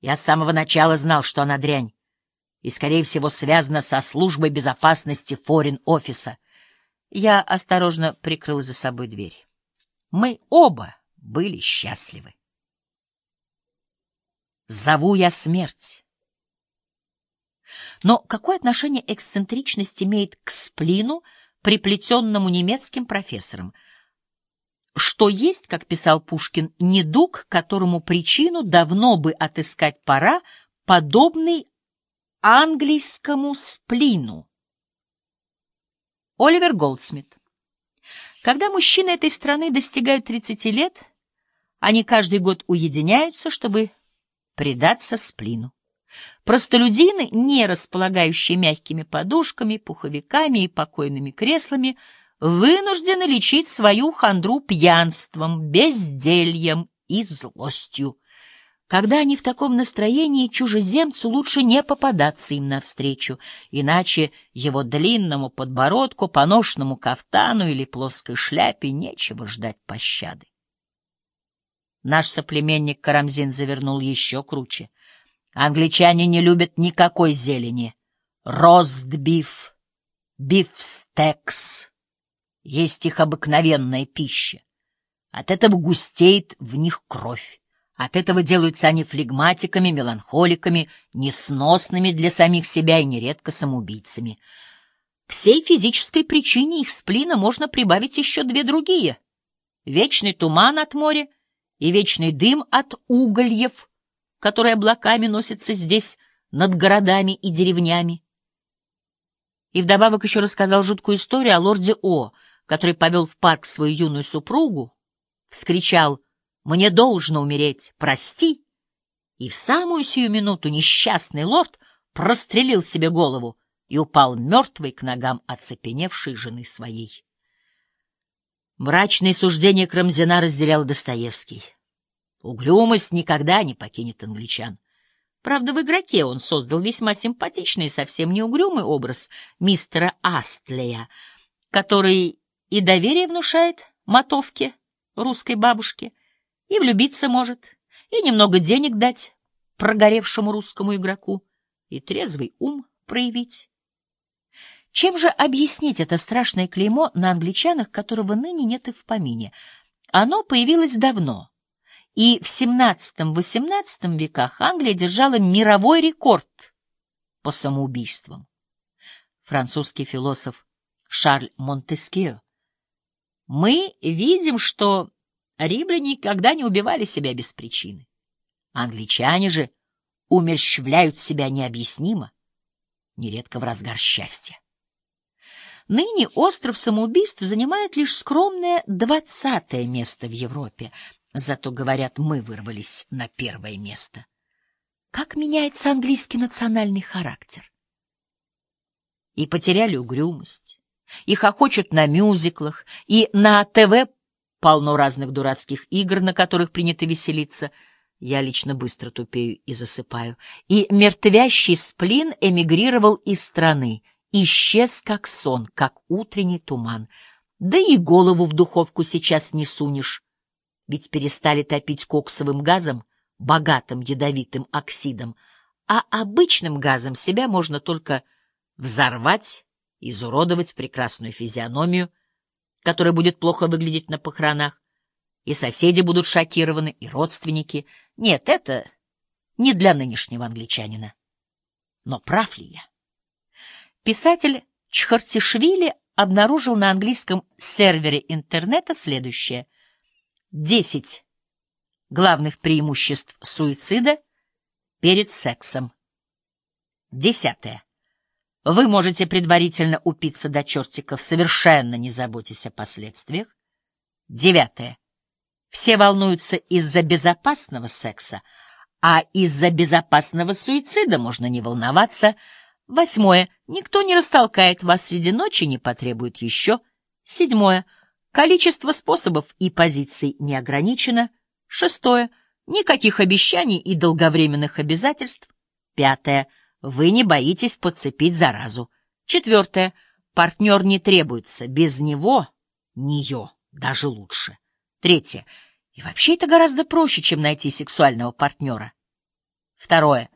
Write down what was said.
Я с самого начала знал, что она дрянь, и, скорее всего, связана со службой безопасности форин-офиса. Я осторожно прикрыл за собой дверь. Мы оба были счастливы. Зову я смерть. Но какое отношение эксцентричность имеет к сплину, приплетенному немецким профессором? Что есть, как писал Пушкин, недуг, которому причину давно бы отыскать пора, подобный английскому сплину. Оливер Голдсмит Когда мужчины этой страны достигают 30 лет, они каждый год уединяются, чтобы предаться сплину. Простолюдины, не располагающие мягкими подушками, пуховиками и покойными креслами, вынуждены лечить свою хандру пьянством, бездельем и злостью. Когда они в таком настроении, чужеземцу лучше не попадаться им навстречу, иначе его длинному подбородку, поношенному кафтану или плоской шляпе нечего ждать пощады. Наш соплеменник Карамзин завернул еще круче. Англичане не любят никакой зелени. Ростбиф, бифстекс есть их обыкновенная пища. От этого густеет в них кровь. От этого делаются они флегматиками, меланхоликами, несносными для самих себя и нередко самоубийцами. К всей физической причине их сплина можно прибавить еще две другие. Вечный туман от моря и вечный дым от угольев, которые облаками носятся здесь над городами и деревнями. И вдобавок еще рассказал жуткую историю о лорде О, который повел в парк свою юную супругу, вскричал — мне должно умереть, прости. И в самую сию минуту несчастный лорд прострелил себе голову и упал мертвый к ногам оцепеневшей жены своей. Мрачные суждения Крамзина разделял Достоевский. Угрюмость никогда не покинет англичан. Правда, в игроке он создал весьма симпатичный и совсем не угрюмый образ мистера Астлея, который и доверие внушает мотовке русской бабушке, и влюбиться может, и немного денег дать прогоревшему русскому игроку, и трезвый ум проявить. Чем же объяснить это страшное клеймо на англичанах, которого ныне нет и в помине? Оно появилось давно, и в XVII-XVIII веках Англия держала мировой рекорд по самоубийствам. Французский философ Шарль Монтескио. Мы видим, что Римляне никогда не убивали себя без причины. Англичане же умерщвляют себя необъяснимо, нередко в разгар счастья. Ныне остров самоубийств занимает лишь скромное двадцатое место в Европе, зато, говорят, мы вырвались на первое место. Как меняется английский национальный характер? И потеряли угрюмость, и хохочут на мюзиклах, и на ТВ полно разных дурацких игр, на которых принято веселиться. Я лично быстро тупею и засыпаю. И мертвящий сплин эмигрировал из страны, исчез как сон, как утренний туман. Да и голову в духовку сейчас не сунешь, ведь перестали топить коксовым газом, богатым ядовитым оксидом, а обычным газом себя можно только взорвать, изуродовать прекрасную физиономию — которая будет плохо выглядеть на похоронах, и соседи будут шокированы, и родственники. Нет, это не для нынешнего англичанина. Но прав ли я? Писатель Чхартишвили обнаружил на английском сервере интернета следующее. Десять главных преимуществ суицида перед сексом. Десятое. Вы можете предварительно упиться до чертиков, совершенно не заботясь о последствиях. Девятое. Все волнуются из-за безопасного секса, а из-за безопасного суицида можно не волноваться. Восьмое. Никто не растолкает вас среди ночи, не потребует еще. Седьмое. Количество способов и позиций не ограничено. Шестое. Никаких обещаний и долговременных обязательств. Пятое. Вы не боитесь подцепить заразу. Четвертое. Партнер не требуется. Без него, нее, даже лучше. Третье. И вообще это гораздо проще, чем найти сексуального партнера. Второе.